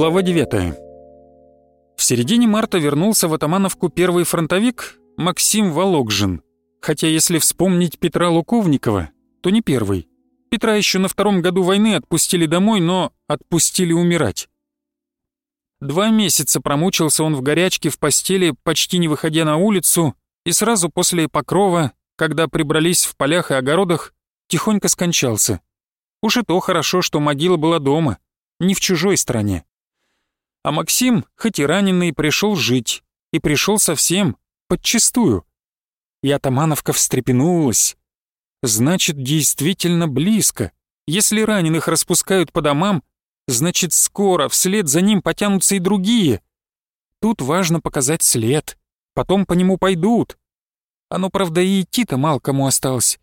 Глава 9. В середине марта вернулся в Атамановку первый фронтовик Максим Вологжин. Хотя если вспомнить Петра Луковникова, то не первый. Петра еще на втором году войны отпустили домой, но отпустили умирать. Два месяца промучился он в горячке в постели, почти не выходя на улицу, и сразу после покрова, когда прибрались в полях и огородах, тихонько скончался. Уж и то хорошо, что могила была дома, не в чужой стране. А Максим, хоть и раненый, пришел жить. И пришел совсем, подчистую. И Атамановка встрепенулась. Значит, действительно близко. Если раненых распускают по домам, значит, скоро вслед за ним потянутся и другие. Тут важно показать след. Потом по нему пойдут. Оно, правда, и идти-то мало кому осталось.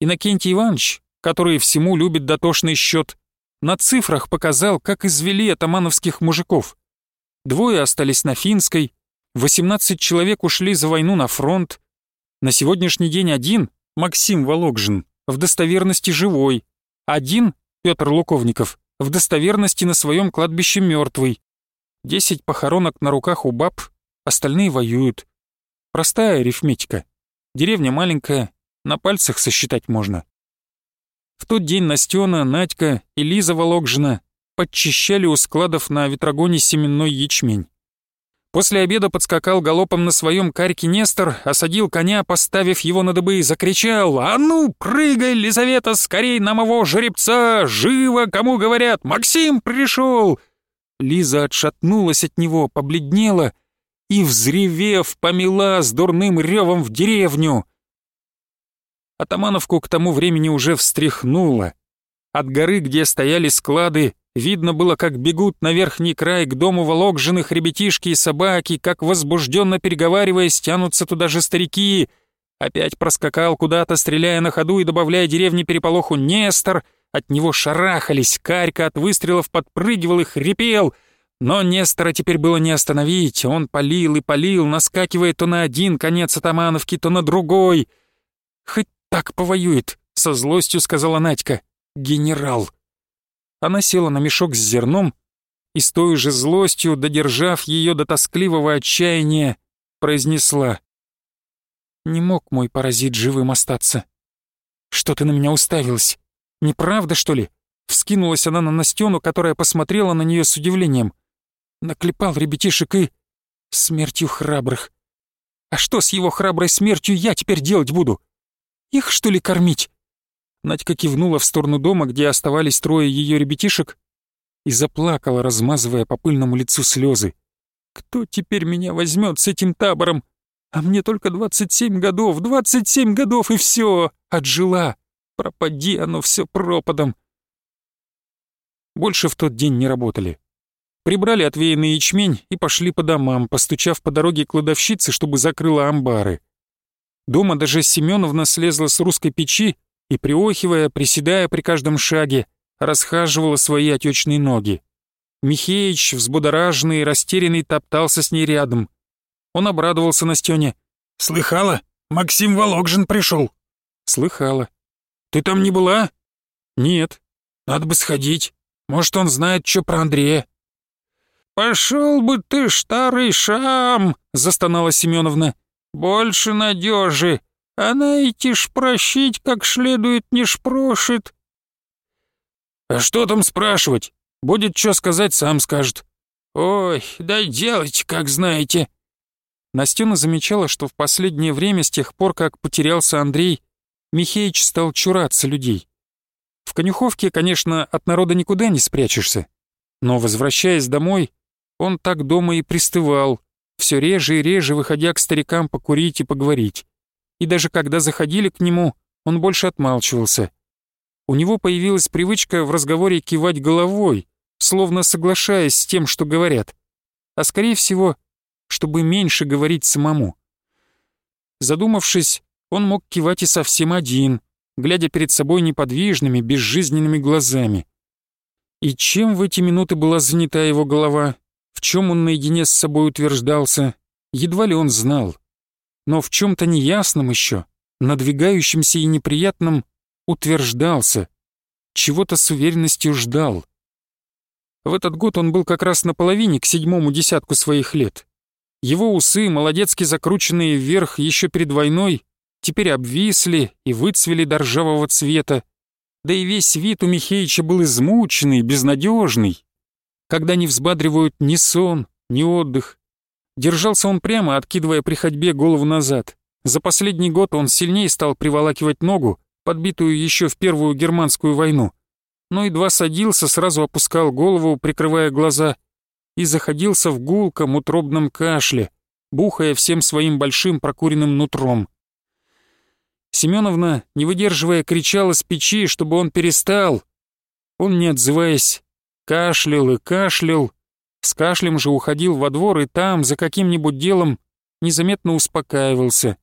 Иннокентий Иванович, который всему любит дотошный счет, на цифрах показал, как извели атамановских мужиков. Двое остались на финской, 18 человек ушли за войну на фронт. На сегодняшний день один, Максим Вологжин, в достоверности живой, один, Петр Луковников, в достоверности на своем кладбище мертвый. Десять похоронок на руках у баб, остальные воюют. Простая арифметика. Деревня маленькая, на пальцах сосчитать можно. В тот день Настена, Надька и Лиза Волокжина подчищали у складов на ветрогоне семенной ячмень. После обеда подскакал галопом на своем карьке Нестор, осадил коня, поставив его на дыбы, и закричал «А ну, прыгай, Лизавета, скорей на моего жеребца! Живо, кому говорят! Максим пришел!» Лиза отшатнулась от него, побледнела и, взревев, помела с дурным ревом в деревню. Атамановку к тому времени уже встряхнуло. От горы, где стояли склады, видно было, как бегут на верхний край к дому Вологжиных ребятишки и собаки, как возбужденно переговариваясь тянутся туда же старики. Опять проскакал куда-то, стреляя на ходу и добавляя деревне переполоху Нестор. От него шарахались, Карька от выстрелов подпрыгивал и хрипел — но Нестора теперь было не остановить. Он палил и палил, наскакивая то на один конец Атамановки, то на другой. Хоть так повоюет», — со злостью сказала Надька. «Генерал». Она села на мешок с зерном и с той же злостью, додержав ее до тоскливого отчаяния, произнесла. «Не мог мой паразит живым остаться. Что ты на меня уставилась? Неправда, что ли?» Вскинулась она на Настену, которая посмотрела на нее с удивлением. Наклепал ребятишек и... смертью храбрых. А что с его храброй смертью я теперь делать буду? Их, что ли, кормить?» Надька кивнула в сторону дома, где оставались трое ее ребятишек, и заплакала, размазывая по пыльному лицу слезы. «Кто теперь меня возьмет с этим табором? А мне только 27 годов, 27 годов и все, отжила. Пропади оно все пропадом». Больше в тот день не работали. Прибрали отвеянный ячмень и пошли по домам, постучав по дороге кладовщицы, чтобы закрыла амбары. Дома даже Семеновна слезла с русской печи и, приохивая, приседая при каждом шаге, расхаживала свои отечные ноги. Михеич, взбудораженный и растерянный, топтался с ней рядом. Он обрадовался Настёне. «Слыхала? Максим Вологжин пришел. «Слыхала». «Ты там не была?» «Нет». «Надо бы сходить. Может, он знает, что про Андрея». «Пошел бы ты, старый шам!» — застонала Семеновна. Больше надежи. Она идти ж прощить как следует не шпрошит. А что там спрашивать? Будет что сказать, сам скажет. Ой, да делайте, как знаете. Настена замечала, что в последнее время, с тех пор, как потерялся Андрей, Михеич стал чураться людей. В конюховке, конечно, от народа никуда не спрячешься. Но, возвращаясь домой, он так дома и пристывал, все реже и реже выходя к старикам покурить и поговорить. И даже когда заходили к нему, он больше отмалчивался. У него появилась привычка в разговоре кивать головой, словно соглашаясь с тем, что говорят. А скорее всего, чтобы меньше говорить самому. Задумавшись, он мог кивать и совсем один, глядя перед собой неподвижными, безжизненными глазами. И чем в эти минуты была занята его голова, чем он наедине с собой утверждался, едва ли он знал. Но в чем-то неясном еще, надвигающемся и неприятном, утверждался, чего-то с уверенностью ждал. В этот год он был как раз наполовине к седьмому десятку своих лет. Его усы, молодецки закрученные вверх еще перед войной, теперь обвисли и выцвели до ржавого цвета, да и весь вид у Михеича был измученный, безнадежный, когда не взбадривают ни сон, ни отдых. Держался он прямо, откидывая при ходьбе голову назад. За последний год он сильнее стал приволакивать ногу, подбитую еще в Первую Германскую войну. Но едва садился, сразу опускал голову, прикрывая глаза, и заходился в гулком утробном кашле, бухая всем своим большим прокуренным нутром. Семеновна, не выдерживая, кричала с печи, чтобы он перестал. Он, не отзываясь, Кашлял и кашлял. С кашлем же уходил во двор и там, за каким-нибудь делом, незаметно успокаивался.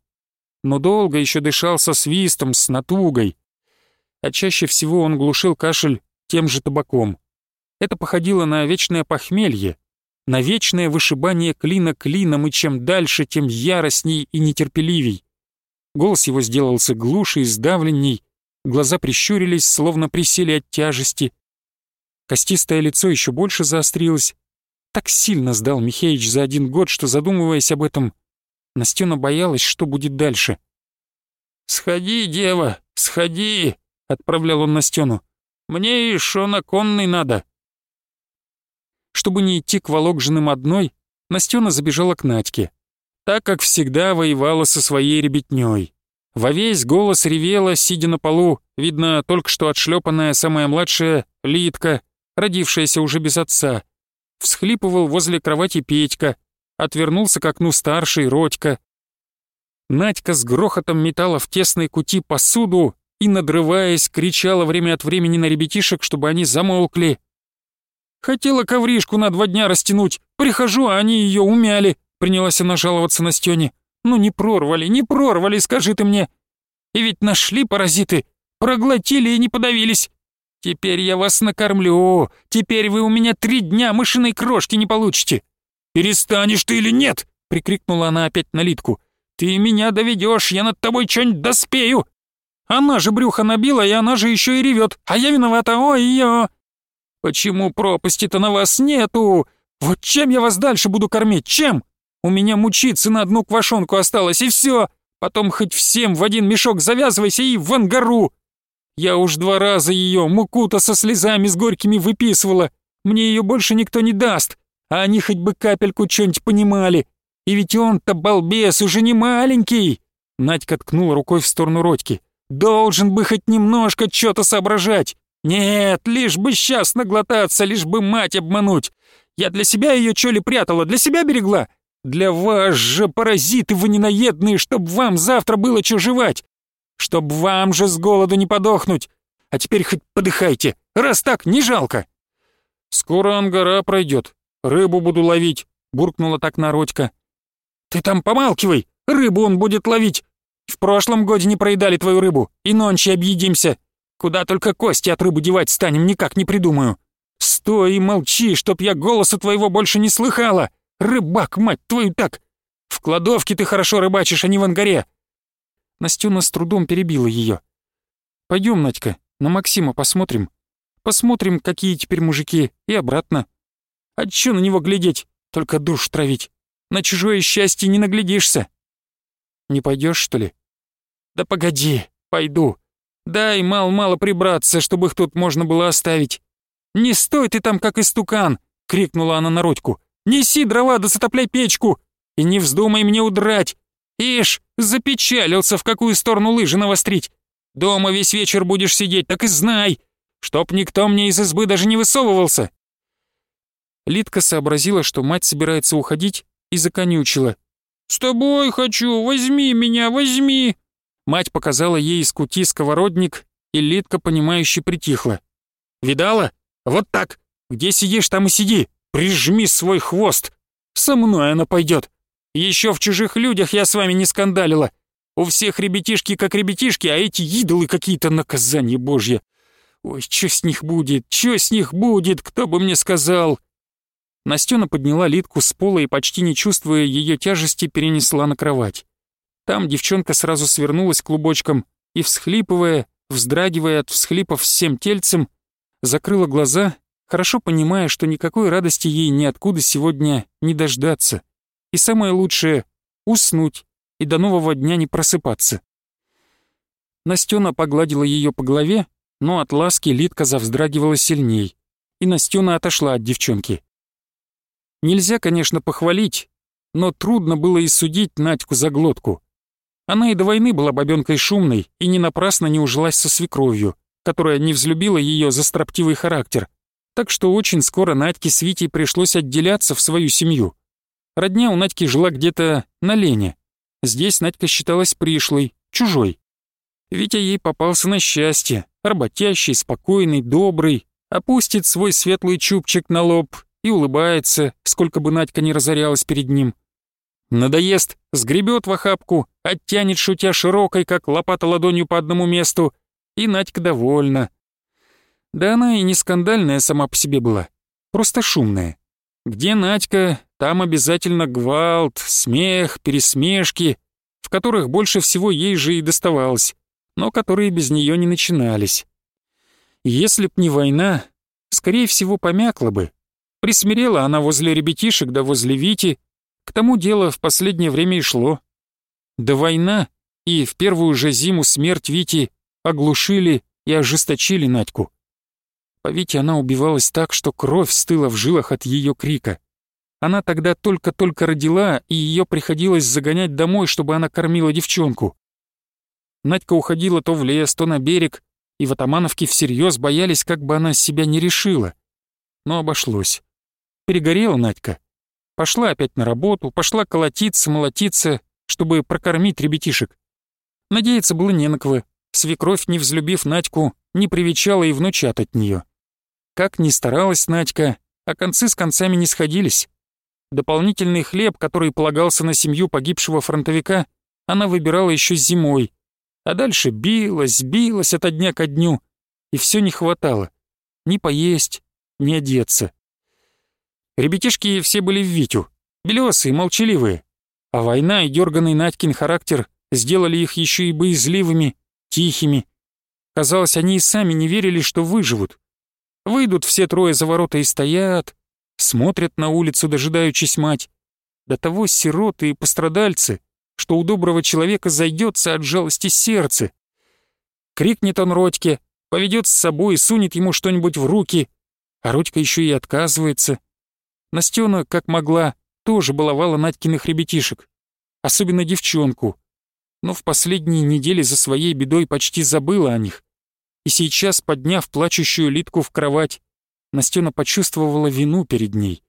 Но долго еще дышал со свистом, с натугой. А чаще всего он глушил кашель тем же табаком. Это походило на вечное похмелье, на вечное вышибание клина клином, и чем дальше, тем яростней и нетерпеливей. Голос его сделался глуше и сдавленней, глаза прищурились, словно присели от тяжести, Костистое лицо еще больше заострилось. Так сильно сдал Михеич за один год, что, задумываясь об этом, Настена боялась, что будет дальше. «Сходи, дева, сходи!» — отправлял он Настену. «Мне еще на конный надо!» Чтобы не идти к Вологжиным одной, Настена забежала к Надьке. Так, как всегда, воевала со своей ребятней. Во весь голос ревела, сидя на полу, видно, только что отшлепанная самая младшая Литка — родившаяся уже без отца. Всхлипывал возле кровати Петька, отвернулся к окну старший Родька. Надька с грохотом метала в тесной кути посуду и, надрываясь, кричала время от времени на ребятишек, чтобы они замолкли. «Хотела ковришку на два дня растянуть, прихожу, а они ее умяли», принялась она жаловаться на Стёне. «Ну не прорвали, не прорвали, скажи ты мне! И ведь нашли паразиты, проглотили и не подавились!» Теперь я вас накормлю. Теперь вы у меня три дня мышиной крошки не получите. Перестанешь ты или нет? прикрикнула она опять на Литку. Ты меня доведешь, я над тобой что-нибудь доспею. Она же брюхо набила, и она же еще и ревет. А я виновата, ой ее. Почему пропасти-то на вас нету? Вот чем я вас дальше буду кормить? Чем? У меня мучиться на одну квашонку осталось, и все. Потом хоть всем в один мешок завязывайся и в ангару. Я уж два раза ее, муку-то со слезами с горькими выписывала. Мне ее больше никто не даст, а они хоть бы капельку что-нибудь понимали. И ведь он-то балбес, уже не маленький!» Надька ткнула рукой в сторону Родьки. «Должен бы хоть немножко что-то соображать. Нет, лишь бы сейчас наглотаться, лишь бы мать обмануть. Я для себя ее чё ли прятала, для себя берегла? Для вас же, паразиты вы ненаедные, чтоб вам завтра было чё жевать. Чтоб вам же с голоду не подохнуть! А теперь хоть подыхайте, раз так, не жалко!» «Скоро ангара пройдет, рыбу буду ловить», — буркнула так Народька. «Ты там помалкивай, рыбу он будет ловить! В прошлом годе не проедали твою рыбу, и нонче объедимся. Куда только кости от рыбы девать станем, никак не придумаю. Стой и молчи, чтоб я голоса твоего больше не слыхала! Рыбак, мать твою, так! В кладовке ты хорошо рыбачишь, а не в ангаре. Настюна с трудом перебила ее. Пойдем, Надька, на Максима посмотрим. Посмотрим, какие теперь мужики, и обратно. А чё на него глядеть? Только душ травить. На чужое счастье не наглядишься. Не пойдешь что ли? Да погоди, пойду. Дай мало-мало прибраться, чтобы их тут можно было оставить. «Не стой ты там, как истукан!» — крикнула она на Родьку. «Неси дрова да затопляй печку! И не вздумай мне удрать! Ишь, запечалился, в какую сторону лыжи навострить. Дома весь вечер будешь сидеть, так и знай, чтоб никто мне из избы даже не высовывался». Лидка сообразила, что мать собирается уходить, и законючила. «С тобой хочу, возьми меня, возьми!» Мать показала ей из кути сковородник, и Лидка, понимающе притихла. «Видала? Вот так! Где сидишь, там и сиди! Прижми свой хвост! Со мной она пойдет!» Еще в чужих людях я с вами не скандалила. У всех ребятишки как ребятишки, а эти идолы какие-то наказания божье. Ой, что с них будет, что с них будет, кто бы мне сказал?» Настена подняла Литку с пола и, почти не чувствуя ее тяжести, перенесла на кровать. Там девчонка сразу свернулась клубочком и, всхлипывая, вздрагивая от всхлипов всем тельцем, закрыла глаза, хорошо понимая, что никакой радости ей ниоткуда сегодня не дождаться и самое лучшее — уснуть и до нового дня не просыпаться. Настена погладила ее по голове, но от ласки Литка завздрагивала сильней, и Настена отошла от девчонки. Нельзя, конечно, похвалить, но трудно было и судить Надьку за глотку. Она и до войны была бабенкой шумной и не напрасно не ужилась со свекровью, которая не взлюбила ее за строптивый характер, так что очень скоро Надьке с Витей пришлось отделяться в свою семью — Родня у Надьки жила где-то на Лене. Здесь Надька считалась пришлой, чужой. Витя ей попался на счастье, работящий, спокойный, добрый, опустит свой светлый чубчик на лоб и улыбается, сколько бы Надька не разорялась перед ним. Надоест, сгребет в охапку, оттянет шутя широкой, как лопата ладонью по одному месту, и Надька довольна. Да она и не скандальная сама по себе была, просто шумная. Где Надька, там обязательно гвалт, смех, пересмешки, в которых больше всего ей же и доставалось, но которые без нее не начинались. Если б не война, скорее всего, помякла бы. Присмирела она возле ребятишек да возле Вити, к тому дело в последнее время и шло. Да война и в первую же зиму смерть Вити оглушили и ожесточили Надьку. По Вите она убивалась так, что кровь стыла в жилах от ее крика. Она тогда только-только родила, и ее приходилось загонять домой, чтобы она кормила девчонку. Надька уходила то в лес, то на берег, и в Атамановке всерьез боялись, как бы она себя не решила. Но обошлось. Перегорела Надька. Пошла опять на работу, пошла колотиться, молотиться, чтобы прокормить ребятишек. Надеяться было не на кого. Свекровь, не взлюбив Надьку, не привечала и внучат от нее. Как ни старалась Надька, а концы с концами не сходились. Дополнительный хлеб, который полагался на семью погибшего фронтовика, она выбирала еще зимой. А дальше билась, билась ото дня ко дню, и все не хватало. Ни поесть, ни одеться. Ребятишки все были в Витю, белесые, молчаливые. А война и дерганный Надькин характер сделали их еще и боязливыми, тихими. Казалось, они и сами не верили, что выживут, Выйдут все трое за ворота и стоят, смотрят на улицу, дожидаючись мать. До того сироты и пострадальцы, что у доброго человека зайдется от жалости сердце. Крикнет он Родьке, поведет с собой и сунет ему что-нибудь в руки, а Родька еще и отказывается. Настена, как могла, тоже баловала Надькиных ребятишек, особенно девчонку, но в последние недели за своей бедой почти забыла о них и сейчас, подняв плачущую Литку в кровать, Настена почувствовала вину перед ней.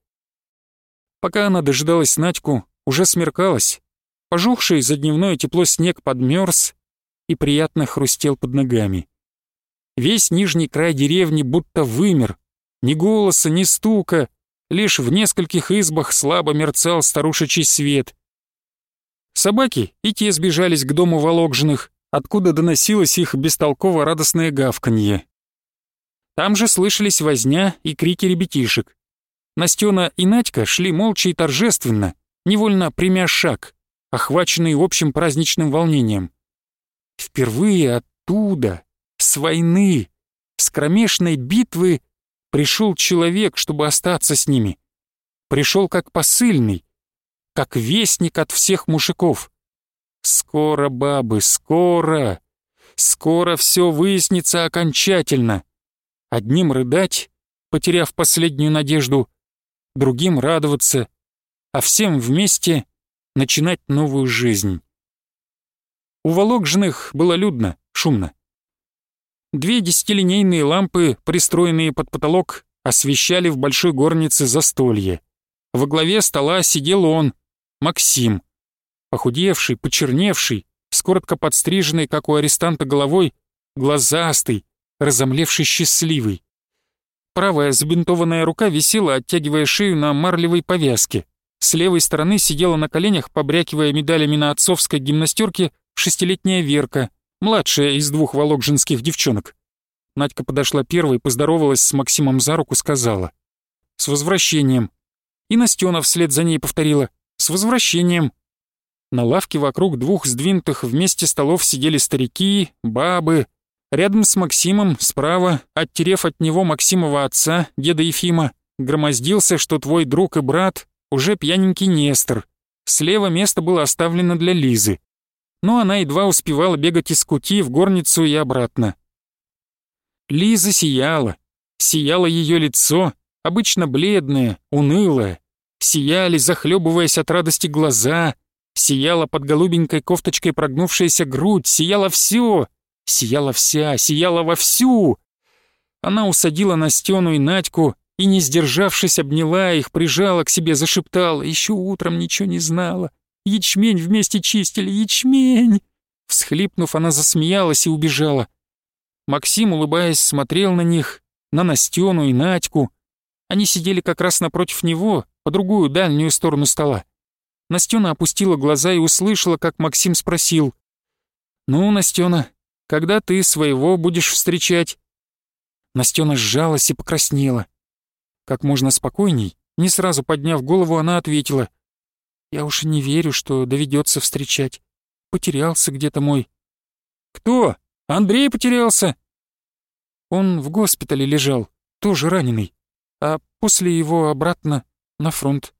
Пока она дожидалась Надьку, уже смеркалось. Пожухший за дневное тепло снег подмерз и приятно хрустел под ногами. Весь нижний край деревни будто вымер. Ни голоса, ни стука. Лишь в нескольких избах слабо мерцал старушечий свет. Собаки и те сбежались к дому Вологжиных, откуда доносилось их бестолково радостное гавканье. Там же слышались возня и крики ребятишек. Настена и Надька шли молча и торжественно, невольно примя шаг, охваченные общим праздничным волнением. Впервые оттуда, с войны, с кромешной битвы, пришел человек, чтобы остаться с ними. Пришел как посыльный, как вестник от всех мужиков. Скоро, бабы, скоро! Скоро все выяснится окончательно. Одним рыдать, потеряв последнюю надежду, другим радоваться, а всем вместе начинать новую жизнь. У волокжных было людно, шумно. Две десятилинейные лампы, пристроенные под потолок, освещали в большой горнице застолье. Во главе стола сидел он, Максим, Похудевший, почерневший, с коротко подстриженной, как у арестанта, головой, глазастый, разомлевший счастливый. Правая забинтованная рука висела, оттягивая шею на марлевой повязке. С левой стороны сидела на коленях, побрякивая медалями на отцовской гимнастерке, шестилетняя Верка, младшая из двух вологжинских девчонок. Надька подошла первой, поздоровалась с Максимом за руку, сказала. «С возвращением». И Настена вслед за ней повторила. «С возвращением». На лавке вокруг двух сдвинутых вместе столов сидели старики, бабы. Рядом с Максимом, справа, оттерев от него Максимова отца, деда Ефима, громоздился, что твой друг и брат уже пьяненький Нестор. Слева место было оставлено для Лизы. Но она едва успевала бегать из кути в горницу и обратно. Лиза сияла. Сияло ее лицо, обычно бледное, унылое. Сияли, захлебываясь от радости глаза — Сияла под голубенькой кофточкой прогнувшаяся грудь, сияла все, сияла вся, сияла вовсю. Она усадила Настену и Надьку и, не сдержавшись, обняла их, прижала к себе, зашептала. Еще утром ничего не знала. Ячмень вместе чистили, ячмень!» Всхлипнув, она засмеялась и убежала. Максим, улыбаясь, смотрел на них, на Настену и Надьку. Они сидели как раз напротив него, по другую дальнюю сторону стола. Настена опустила глаза и услышала, как Максим спросил. «Ну, Настена, когда ты своего будешь встречать?» Настена сжалась и покраснела. Как можно спокойней, не сразу подняв голову, она ответила. «Я уж и не верю, что доведется встречать. Потерялся где-то мой». «Кто? Андрей потерялся?» Он в госпитале лежал, тоже раненый, а после его обратно на фронт.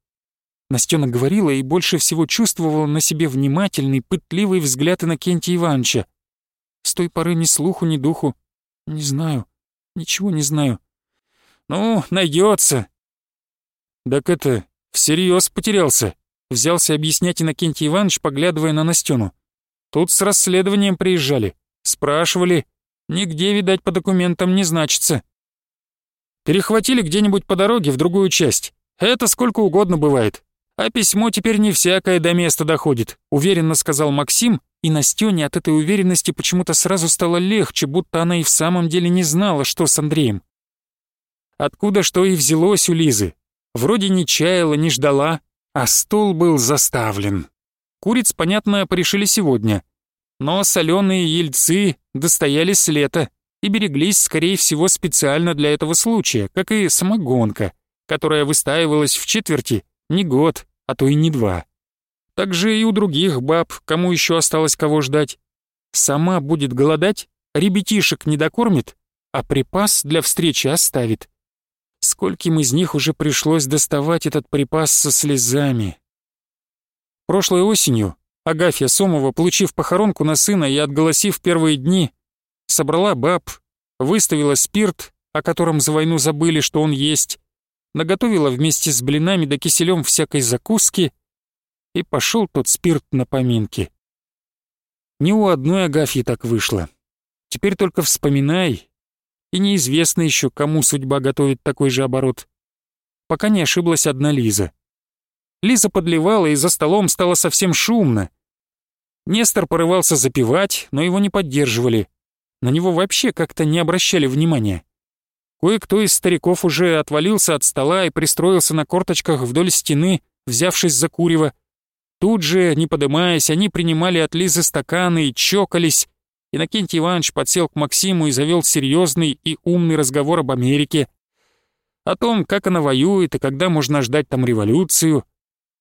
Настена говорила и больше всего чувствовала на себе внимательный, пытливый взгляд Иннокентия Ивановича. С той поры ни слуху, ни духу. Не знаю. Ничего не знаю. Ну, найдется. Так это, всерьез потерялся. Взялся объяснять Иннокентий Иванович, поглядывая на Настену. Тут с расследованием приезжали. Спрашивали. Нигде, видать, по документам не значится. Перехватили где-нибудь по дороге в другую часть. Это сколько угодно бывает. «А письмо теперь не всякое до места доходит», — уверенно сказал Максим, и Настёне от этой уверенности почему-то сразу стало легче, будто она и в самом деле не знала, что с Андреем. Откуда что и взялось у Лизы. Вроде не чаяла, не ждала, а стол был заставлен. Куриц, понятно, порешили сегодня. Но соленые ельцы достояли с лета и береглись, скорее всего, специально для этого случая, как и самогонка, которая выстаивалась в четверти — не год, а то и не два. Так же и у других баб, кому еще осталось кого ждать. Сама будет голодать, ребятишек не докормит, а припас для встречи оставит. Скольким из них уже пришлось доставать этот припас со слезами. Прошлой осенью Агафья Сомова, получив похоронку на сына и отголосив первые дни, собрала баб, выставила спирт, о котором за войну забыли, что он есть, наготовила вместе с блинами да киселем всякой закуски, и пошел тот спирт на поминки. Ни у одной Агафьи так вышло. Теперь только вспоминай, и неизвестно еще, кому судьба готовит такой же оборот. Пока не ошиблась одна Лиза. Лиза подливала, и за столом стало совсем шумно. Нестор порывался запивать, но его не поддерживали. На него вообще как-то не обращали внимания. Кое-кто из стариков уже отвалился от стола и пристроился на корточках вдоль стены, взявшись за курево. Тут же, не подымаясь, они принимали от Лизы стаканы и чокались. Иннокентий Иванович подсел к Максиму и завел серьезный и умный разговор об Америке. О том, как она воюет и когда можно ждать там революцию.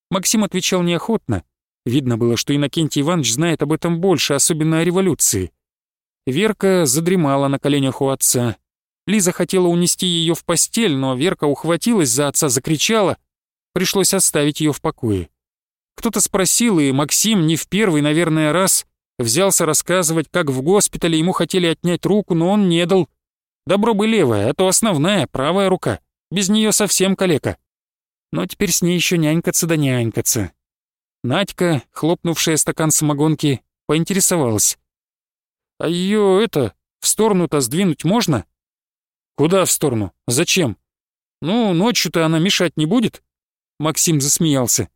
Максим отвечал неохотно. Видно было, что Иннокентий Иванович знает об этом больше, особенно о революции. Верка задремала на коленях у отца. Лиза хотела унести ее в постель, но Верка ухватилась за отца, закричала. Пришлось оставить ее в покое. Кто-то спросил, и Максим не в первый, наверное, раз взялся рассказывать, как в госпитале ему хотели отнять руку, но он не дал. Добро бы левая, а то основная, правая рука. Без нее совсем калека. Но теперь с ней еще нянькаться да нянькаться. Надька, хлопнувшая стакан самогонки, поинтересовалась. «А ее это, в сторону-то сдвинуть можно?» «Куда в сторону? Зачем?» «Ну, ночью-то она мешать не будет?» Максим засмеялся.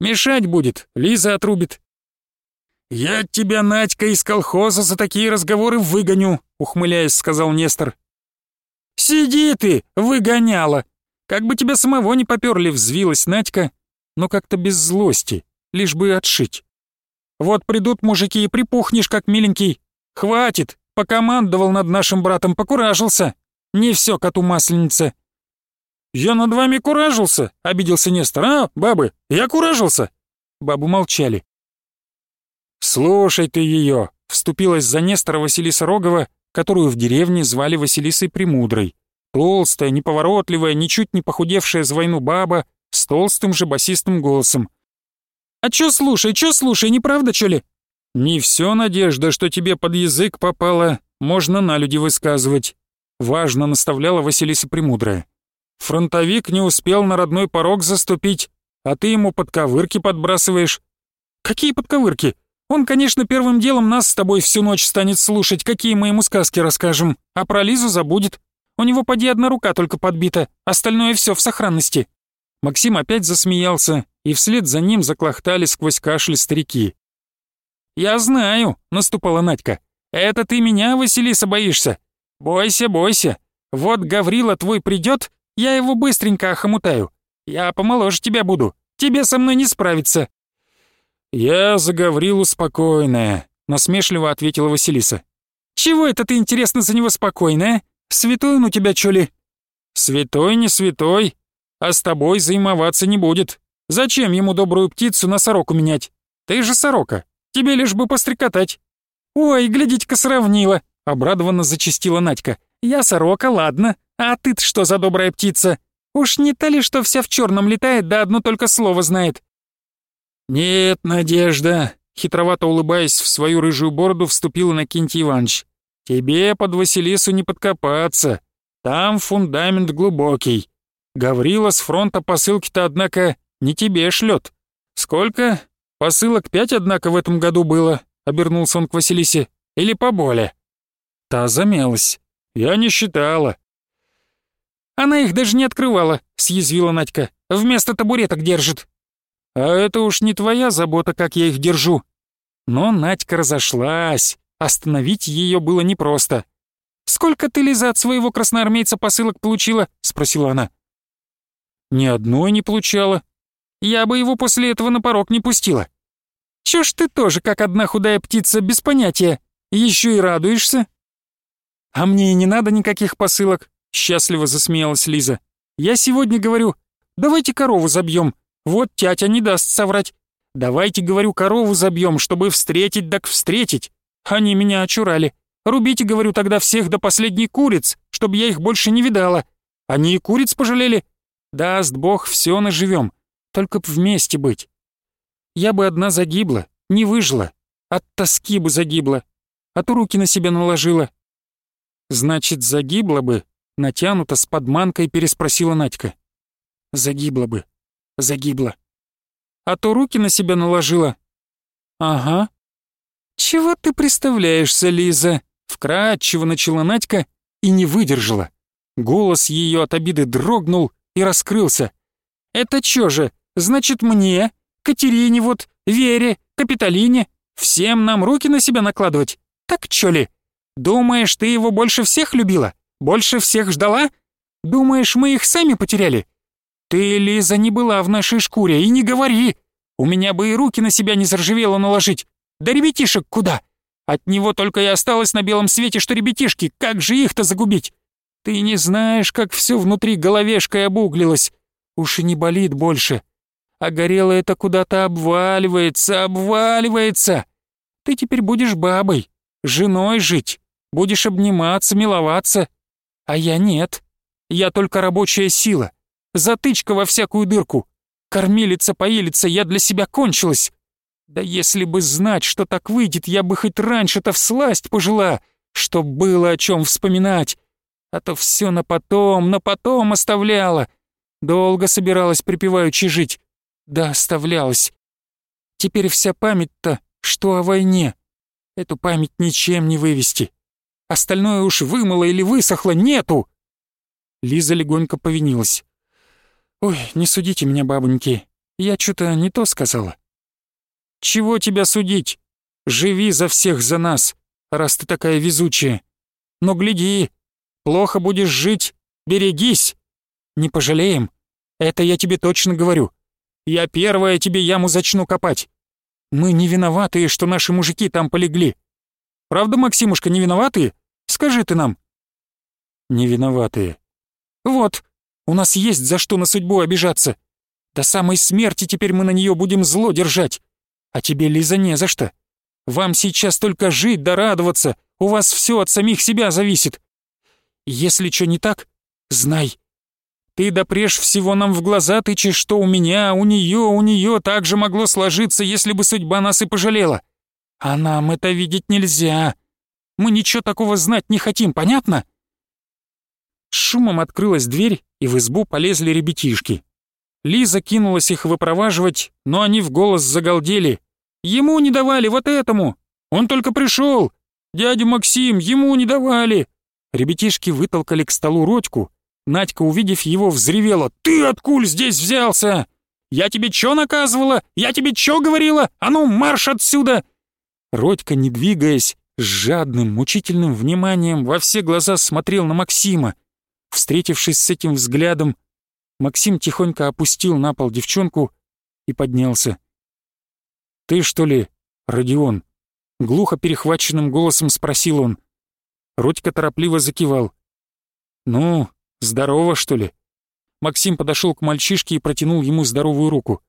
«Мешать будет, Лиза отрубит». «Я тебя, Надька, из колхоза за такие разговоры выгоню», ухмыляясь, сказал Нестор. «Сиди ты, выгоняла!» Как бы тебя самого не поперли, взвилась Надька, но как-то без злости, лишь бы отшить. «Вот придут мужики и припухнешь, как миленький. Хватит, покомандовал над нашим братом, покуражился. Не все коту масленица». «Я над вами куражился», — обиделся Нестор. «А, бабы, я куражился». Бабы молчали. «Слушай ты ее», — вступилась за Нестора Василиса Рогова, которую в деревне звали Василисой Премудрой. Толстая, неповоротливая, ничуть не похудевшая за войну баба, с толстым же басистым голосом. «А чё слушай, чё слушай, не правда чё ли?» «Не все надежда, что тебе под язык попало, можно на люди высказывать. Важно наставляла Василиса Премудрая. «Фронтовик не успел на родной порог заступить, а ты ему подковырки подбрасываешь». «Какие подковырки? Он, конечно, первым делом нас с тобой всю ночь станет слушать, какие мы ему сказки расскажем, а про Лизу забудет. У него поди одна рука только подбита, остальное все в сохранности». Максим опять засмеялся, и вслед за ним заклохтали сквозь кашель старики. «Я знаю», — наступала Надька. «Это ты меня, Василиса, боишься? «Бойся, бойся. Вот Гаврила твой придет, я его быстренько охомутаю. Я помоложе тебя буду. Тебе со мной не справиться». «Я за Гаврилу спокойная», — насмешливо ответила Василиса. «Чего это ты, интересно, за него спокойная? Святой он у тебя, чё ли?» «Святой не святой, а с тобой заимоваться не будет. Зачем ему добрую птицу на сороку менять? Ты же сорока, тебе лишь бы пострекотать». «Ой, глядите-ка, сравнила. Обрадованно зачастила Надька. «Я сорока, ладно. А ты что за добрая птица? Уж не та ли, что вся в черном летает, да одно только слово знает?» «Нет, Надежда», — хитровато улыбаясь в свою рыжую бороду, вступил Накинти Иванович. «Тебе под Василису не подкопаться. Там фундамент глубокий. Гаврила с фронта посылки-то, однако, не тебе шлет. Сколько? Посылок пять, однако, в этом году было», — обернулся он к Василисе. «Или поболее?» Та замялась. «Я не считала». «Она их даже не открывала», — съязвила Надька. «Вместо табуреток держит». «А это уж не твоя забота, как я их держу». Но Надька разошлась. Остановить ее было непросто. «Сколько ты, Лиза, от своего красноармейца посылок получила?» — спросила она. «Ни одной не получала. Я бы его после этого на порог не пустила». «Чё ж ты тоже, как одна худая птица, без понятия? Еще и радуешься?» «А мне и не надо никаких посылок», — счастливо засмеялась Лиза. «Я сегодня говорю, давайте корову забьем. Вот тятя не даст соврать. Давайте, говорю, корову забьем, чтобы встретить так встретить. Они меня очурали. Рубите, говорю, тогда всех до последней куриц, чтобы я их больше не видала. Они и куриц пожалели. Даст бог, все наживем. Только б вместе быть. Я бы одна загибла, не выжила. От тоски бы загибла. А то руки на себя наложила, «Значит, загибла бы?» — натянуто с подманкой переспросила Надька. «Загибла бы. Загибла. А то руки на себя наложила». «Ага». «Чего ты представляешься, Лиза?» — вкратчиво начала Надька и не выдержала. Голос ее от обиды дрогнул и раскрылся. «Это чё же? Значит, мне, Катерине вот, Вере, Капитолине, всем нам руки на себя накладывать? Так чё ли?» Думаешь, ты его больше всех любила? Больше всех ждала? Думаешь, мы их сами потеряли? Ты, Лиза, не была в нашей шкуре, и не говори. У меня бы и руки на себя не заржавело наложить. Да ребятишек куда? От него только и осталось на белом свете, что ребятишки. Как же их-то загубить? Ты не знаешь, как все внутри головешкой обуглилось. Уж и не болит больше. А горелое-то куда-то обваливается, обваливается. Ты теперь будешь бабой, женой жить. Будешь обниматься, миловаться. А я нет. Я только рабочая сила. Затычка во всякую дырку. Кормилица, поилица, я для себя кончилась. Да если бы знать, что так выйдет, я бы хоть раньше-то всласть пожила, чтоб было о чем вспоминать. А то все на потом, на потом оставляла. Долго собиралась припеваючи жить. Да оставлялась. Теперь вся память-то, что о войне. Эту память ничем не вывести. Остальное уж вымыло или высохло, нету!» Лиза легонько повинилась. «Ой, не судите меня, бабоньки, я что-то не то сказала». «Чего тебя судить? Живи за всех за нас, раз ты такая везучая. Но гляди, плохо будешь жить, берегись. Не пожалеем, это я тебе точно говорю. Я первая тебе яму зачну копать. Мы не виноватые, что наши мужики там полегли. Правда, Максимушка, не виноватые?» Скажи ты нам». «Не виноватые». «Вот, у нас есть за что на судьбу обижаться. До самой смерти теперь мы на нее будем зло держать. А тебе, Лиза, не за что. Вам сейчас только жить да радоваться. У вас все от самих себя зависит. Если что не так, знай. Ты да прежде всего нам в глаза тычешь, что у меня, у нее, у нее так же могло сложиться, если бы судьба нас и пожалела. А нам это видеть нельзя. Мы ничего такого знать не хотим, понятно?» Шумом открылась дверь, и в избу полезли ребятишки. Лиза кинулась их выпроваживать, но они в голос загалдели. «Ему не давали, вот этому! Он только пришел! Дядя Максим, ему не давали!» Ребятишки вытолкали к столу Родьку. Надька, увидев его, взревела. «Ты откуль здесь взялся? Я тебе чё наказывала? Я тебе чё говорила? А ну, марш отсюда!» Родька, не двигаясь, с жадным, мучительным вниманием во все глаза смотрел на Максима. Встретившись с этим взглядом, Максим тихонько опустил на пол девчонку и поднялся. «Ты что ли, Родион?» — глухо перехваченным голосом спросил он. Родька торопливо закивал. «Ну, здорово, что ли?» Максим подошел к мальчишке и протянул ему здоровую руку.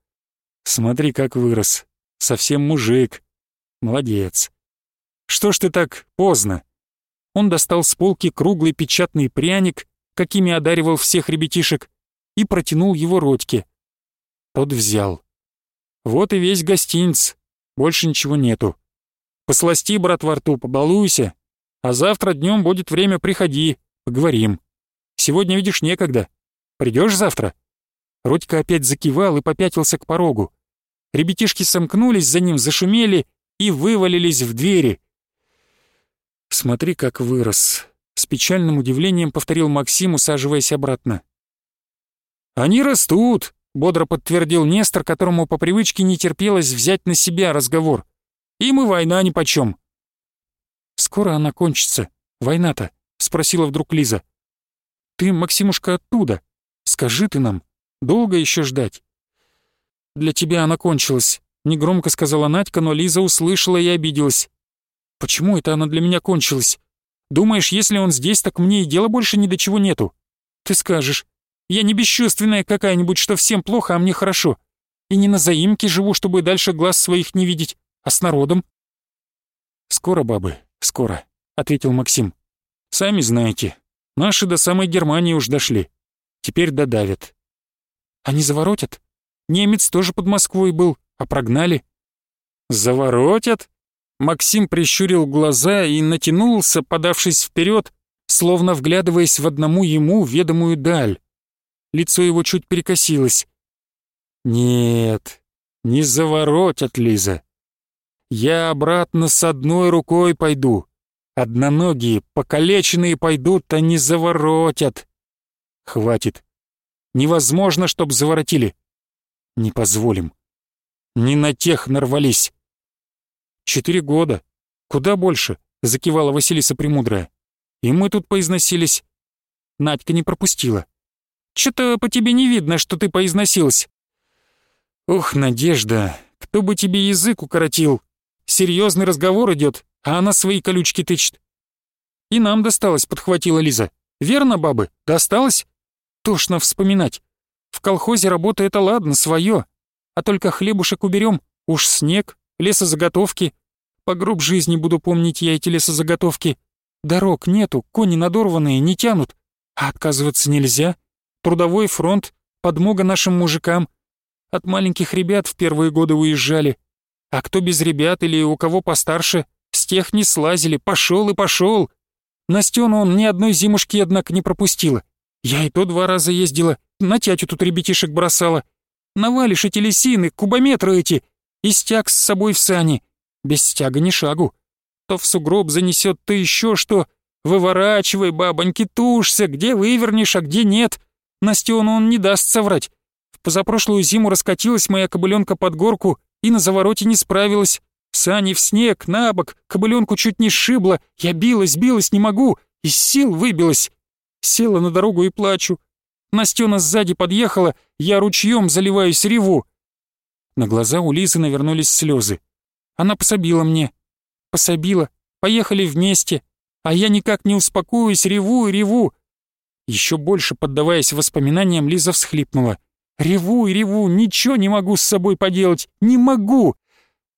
«Смотри, как вырос. Совсем мужик. Молодец. Что ж ты так поздно?» Он достал с полки круглый печатный пряник, какими одаривал всех ребятишек, и протянул его Родьке. Тот взял. «Вот и весь гостинец. Больше ничего нету. Посласти, брат, во рту, побалуйся. А завтра днем будет время, приходи, поговорим. Сегодня, видишь, некогда. Придешь завтра?» Родька опять закивал и попятился к порогу. Ребятишки сомкнулись за ним, зашумели и вывалились в двери — «Смотри, как вырос!» — с печальным удивлением повторил Максим, усаживаясь обратно. «Они растут!» — бодро подтвердил Нестор, которому по привычке не терпелось взять на себя разговор. «Им и война нипочем!» «Скоро она кончится, война-то?» — спросила вдруг Лиза. «Ты, Максимушка, оттуда. Скажи ты нам, долго еще ждать?» «Для тебя она кончилась», — негромко сказала Надька, но Лиза услышала и обиделась. Почему это она для меня кончилась? Думаешь, если он здесь, так мне и дела больше ни до чего нету? Ты скажешь, я не бесчувственная какая-нибудь, что всем плохо, а мне хорошо. И не на заимке живу, чтобы дальше глаз своих не видеть, а с народом. Скоро, бабы, скоро, ответил Максим. Сами знаете, наши до самой Германии уж дошли. Теперь додавят. Они заворотят? Немец тоже под Москвой был, а прогнали. Заворотят? Максим прищурил глаза и натянулся, подавшись вперед, словно вглядываясь в одному ему ведомую даль. Лицо его чуть перекосилось. «Нет, не заворотят, Лиза. Я обратно с одной рукой пойду. Одноногие, покалеченные пойдут, а не заворотят. Хватит. Невозможно, чтоб заворотили. Не позволим. Не на тех нарвались». «Четыре года. Куда больше?» — закивала Василиса Премудрая. «И мы тут поизносились». Надька не пропустила. «Чё-то по тебе не видно, что ты поизносилась». «Ух, Надежда, кто бы тебе язык укоротил? Серьезный разговор идет, а она свои колючки тычет». «И нам досталось», — подхватила Лиза. «Верно, бабы, досталось?» «Тошно вспоминать. В колхозе работа — это ладно, свое. А только хлебушек уберем, уж снег, лесозаготовки. По гроб жизни буду помнить я эти лесозаготовки. Дорог нету, кони надорванные, не тянут. А отказываться нельзя. Трудовой фронт, подмога нашим мужикам. От маленьких ребят в первые годы уезжали. А кто без ребят или у кого постарше, с тех не слазили, пошел и пошел. Настену он ни одной зимушки, однако, не пропустила. Я и то два раза ездила, на тятю тут ребятишек бросала. Навалишь эти лисины, кубометры эти — и стяг с собой в сани. Без стяга ни шагу. То в сугроб занесет, то еще что. Выворачивай, бабоньки, тушься, где вывернешь, а где нет. Настену он не даст соврать. В позапрошлую зиму раскатилась моя кобыленка под горку и на завороте не справилась. В Сани в снег, на бок, кобыленку чуть не сшибло. Я билась, билась, не могу, из сил выбилась. Села на дорогу и плачу. Настена сзади подъехала, я ручьем заливаюсь, реву. На глаза у Лизы навернулись слезы. Она пособила мне. Пособила. Поехали вместе. А я никак не успокоюсь, реву и реву. Еще больше поддаваясь воспоминаниям, Лиза всхлипнула. «Реву и реву, ничего не могу с собой поделать, не могу!»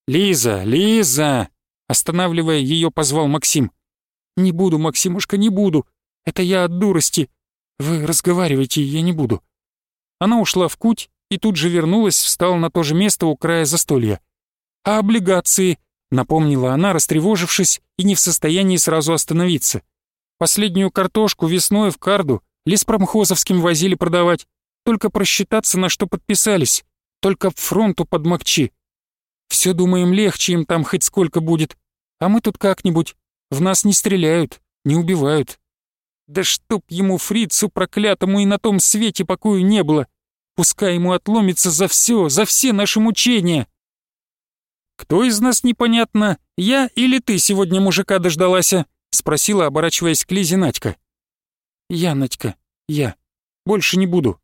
«Лиза, Лиза!» Останавливая ее, позвал Максим. «Не буду, Максимушка, не буду. Это я от дурости. Вы разговаривайте, я не буду». Она ушла в куть, и тут же вернулась, встала на то же место у края застолья. «А облигации?» — напомнила она, растревожившись и не в состоянии сразу остановиться. «Последнюю картошку весной в карду леспромхозовским возили продавать. Только просчитаться, на что подписались. Только фронту подмокчи. Все думаем, легче им там хоть сколько будет. А мы тут как-нибудь. В нас не стреляют, не убивают. Да чтоб ему фрицу проклятому и на том свете покою не было!» Пускай ему отломится за все, за все наши мучения. «Кто из нас непонятно, я или ты сегодня мужика дождалась?» — спросила, оборачиваясь к Лизе Надька. «Я, Надька, я. Больше не буду».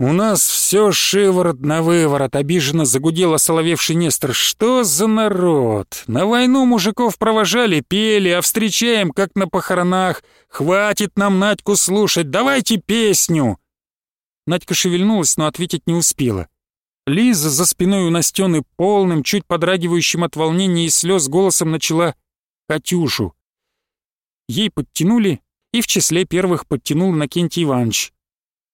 «У нас все шиворот на выворот», — обиженно загудела соловевший Нестор. «Что за народ? На войну мужиков провожали, пели, а встречаем, как на похоронах. Хватит нам Надьку слушать, давайте песню!» Надька шевельнулась, но ответить не успела. Лиза за спиной у Настены полным, чуть подрагивающим от волнения и слез голосом начала «Катюшу». Ей подтянули, и в числе первых подтянул Накентий Иванович.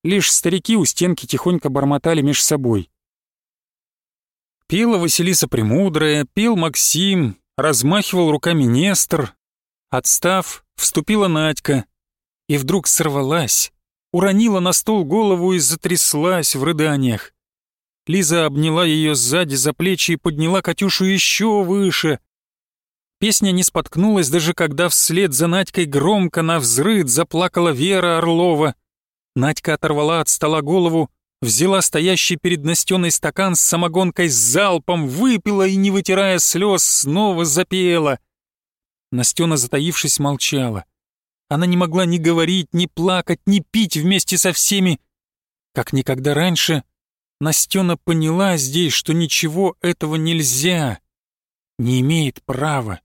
Лишь старики у стенки тихонько бормотали меж собой. Пела Василиса Премудрая, пел Максим, размахивал руками Нестор. Отстав, вступила Надька. И вдруг сорвалась, уронила на стол голову и затряслась в рыданиях. Лиза обняла ее сзади за плечи и подняла Катюшу еще выше. Песня не споткнулась, даже когда вслед за Надькой громко на взрыд заплакала Вера Орлова. Надька оторвала от стола голову, взяла стоящий перед Настеной стакан с самогонкой с залпом, выпила и, не вытирая слез, снова запела. Настена, затаившись, молчала. Она не могла ни говорить, ни плакать, ни пить вместе со всеми. Как никогда раньше, Настена поняла здесь, что ничего этого нельзя, не имеет права.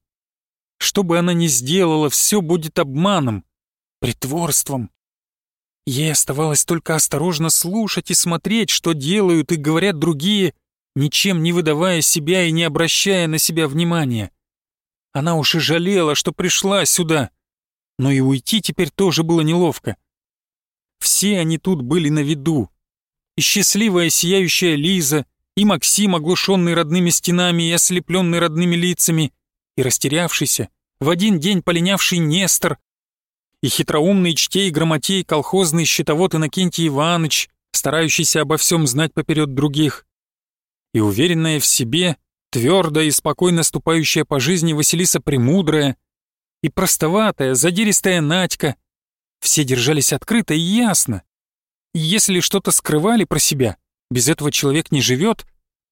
Что бы она ни сделала, все будет обманом, притворством. Ей оставалось только осторожно слушать и смотреть, что делают и говорят другие, ничем не выдавая себя и не обращая на себя внимания. Она уж и жалела, что пришла сюда — но и уйти теперь тоже было неловко. Все они тут были на виду. И счастливая сияющая Лиза, и Максим, оглушенный родными стенами и ослепленный родными лицами, и растерявшийся, в один день полинявший Нестор, и хитроумный чтей грамотей колхозный щитовод Иннокентий Иваныч, старающийся обо всем знать поперед других, и уверенная в себе, твердо и спокойно ступающая по жизни Василиса Премудрая — и простоватая, задиристая Надька. Все держались открыто и ясно. И если что-то скрывали про себя, без этого человек не живет,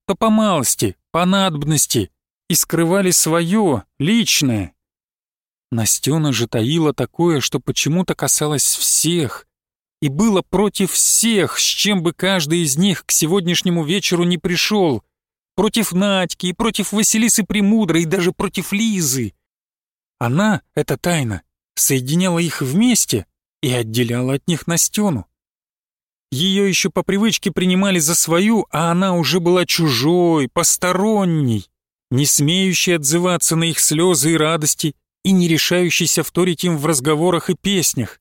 то по малости, по надобности, и скрывали свое, личное. Настена же таила такое, что почему-то касалось всех, и было против всех, с чем бы каждый из них к сегодняшнему вечеру не пришел, против Надьки, и против Василисы Премудрой, и даже против Лизы — она, эта тайна, соединяла их вместе и отделяла от них Настену. Ее еще по привычке принимали за свою, а она уже была чужой, посторонней, не смеющей отзываться на их слезы и радости и не решающейся вторить им в разговорах и песнях.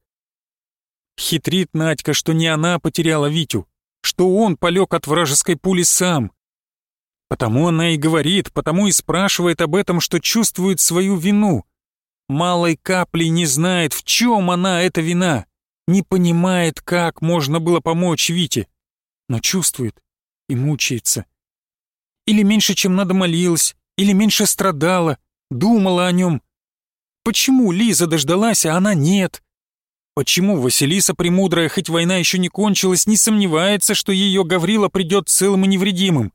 Хитрит Надька, что не она потеряла Витю, что он полег от вражеской пули сам. Потому она и говорит, потому и спрашивает об этом, что чувствует свою вину — малой капли не знает, в чем она, эта вина, не понимает, как можно было помочь Вите, но чувствует и мучается. Или меньше, чем надо молилась, или меньше страдала, думала о нем. Почему Лиза дождалась, а она нет? Почему Василиса Премудрая, хоть война еще не кончилась, не сомневается, что ее Гаврила придет целым и невредимым?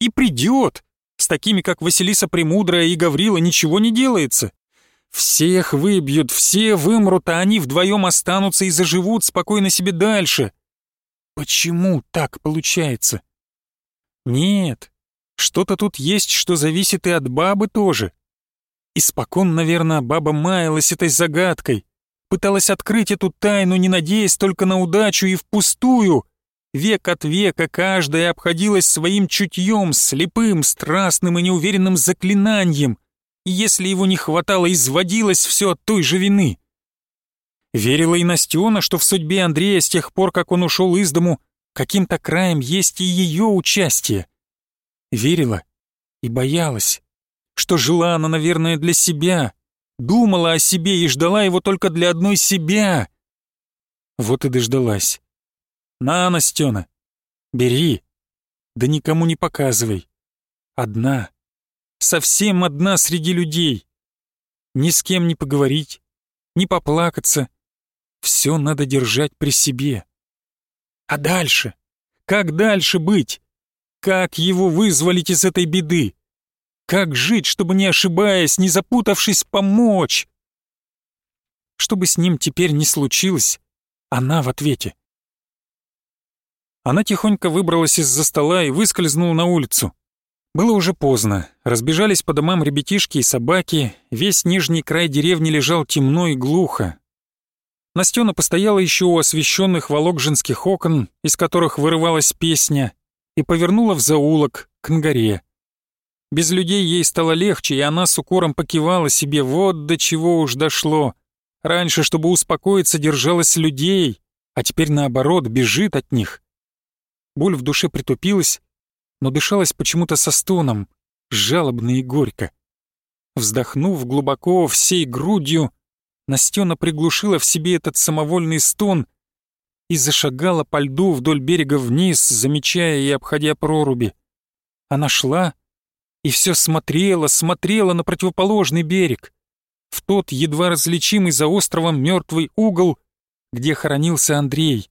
И придет! С такими, как Василиса Премудрая и Гаврила, ничего не делается. Всех выбьют, все вымрут, а они вдвоем останутся и заживут спокойно себе дальше. Почему так получается? Нет, что-то тут есть, что зависит и от бабы тоже. Испокон, наверное, баба маялась этой загадкой, пыталась открыть эту тайну, не надеясь только на удачу и впустую. Век от века каждая обходилась своим чутьем, слепым, страстным и неуверенным заклинанием — и если его не хватало, изводилось все от той же вины. Верила и Настена, что в судьбе Андрея с тех пор, как он ушел из дому, каким-то краем есть и ее участие. Верила и боялась, что жила она, наверное, для себя, думала о себе и ждала его только для одной себя. Вот и дождалась. «На, Настена, бери, да никому не показывай. Одна» совсем одна среди людей. Ни с кем не поговорить, не поплакаться. Все надо держать при себе. А дальше? Как дальше быть? Как его вызволить из этой беды? Как жить, чтобы не ошибаясь, не запутавшись, помочь? Что бы с ним теперь ни случилось, она в ответе. Она тихонько выбралась из-за стола и выскользнула на улицу. Было уже поздно. Разбежались по домам ребятишки и собаки. Весь нижний край деревни лежал темно и глухо. Настена постояла еще у освещенных вологжинских окон, из которых вырывалась песня, и повернула в заулок, к Нгаре. Без людей ей стало легче, и она с укором покивала себе, вот до чего уж дошло. Раньше, чтобы успокоиться, держалась людей, а теперь наоборот, бежит от них. Боль в душе притупилась, но дышалось почему-то со стоном, жалобно и горько. Вздохнув глубоко всей грудью, Настена приглушила в себе этот самовольный стон и зашагала по льду вдоль берега вниз, замечая и обходя проруби. Она шла и все смотрела, смотрела на противоположный берег, в тот едва различимый за островом мертвый угол, где хоронился Андрей.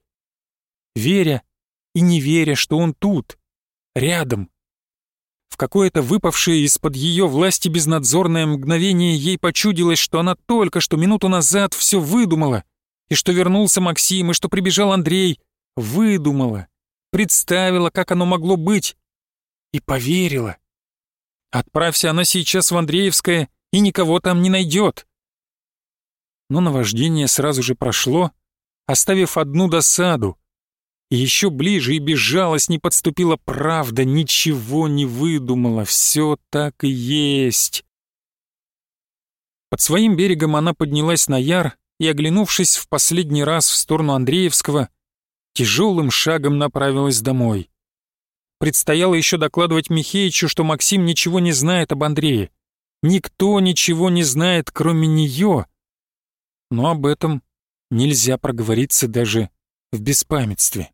Веря и не веря, что он тут, рядом. В какое-то выпавшее из-под ее власти безнадзорное мгновение ей почудилось, что она только что минуту назад все выдумала, и что вернулся Максим, и что прибежал Андрей. Выдумала, представила, как оно могло быть, и поверила. Отправься она сейчас в Андреевское, и никого там не найдет. Но наваждение сразу же прошло, оставив одну досаду, еще ближе и без не подступила правда, ничего не выдумала, все так и есть. Под своим берегом она поднялась на яр и, оглянувшись в последний раз в сторону Андреевского, тяжелым шагом направилась домой. Предстояло еще докладывать Михеичу, что Максим ничего не знает об Андрее. Никто ничего не знает, кроме нее. Но об этом нельзя проговориться даже в беспамятстве.